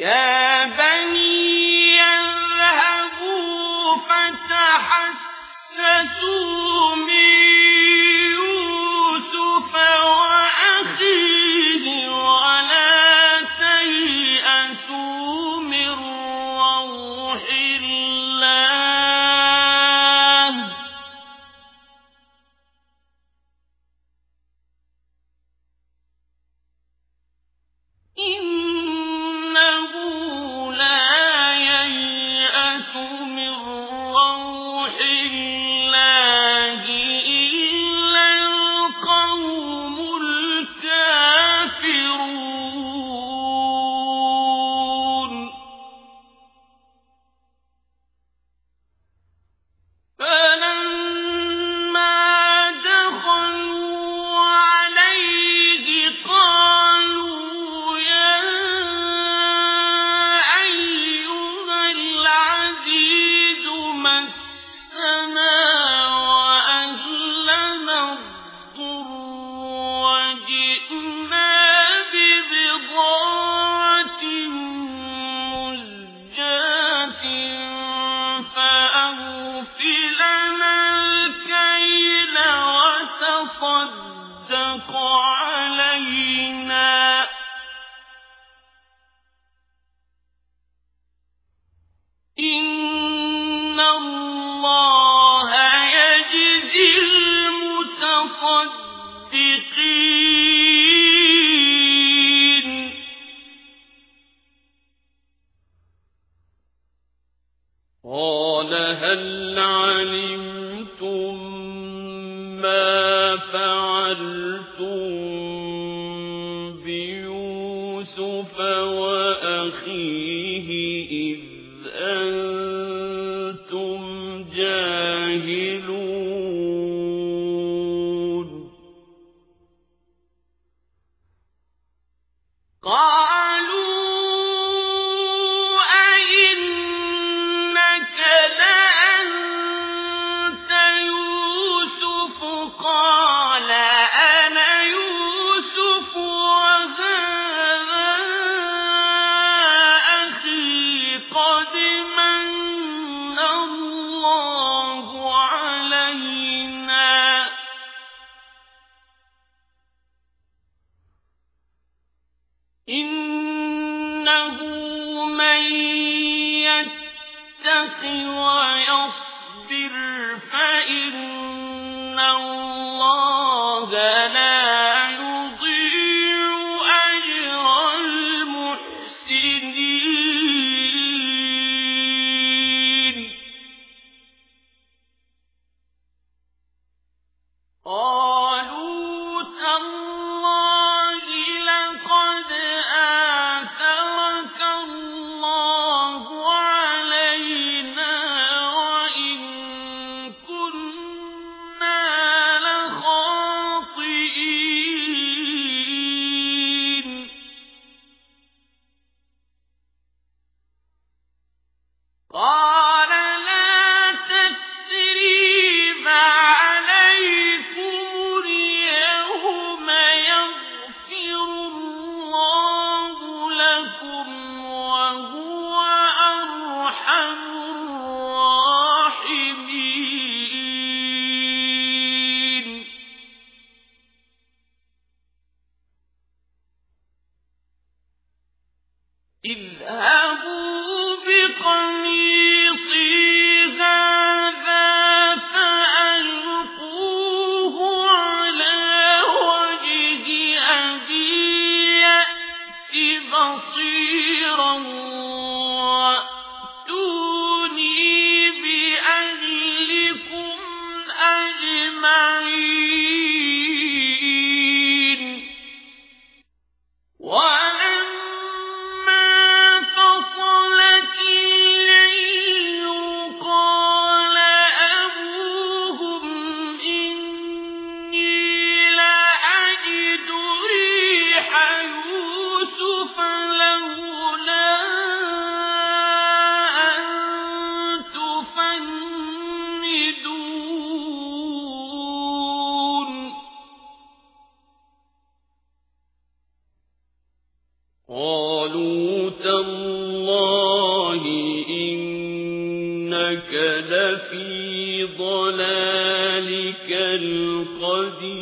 Yeah. قال هل علمتم ما فعلتم بيوسف وأخيه إيه يتق ويصبر فإن الله اذهبوا بقميصي هذا فألقوه على وجه أبي يأت بصير إنك لفي ضلالك القديم.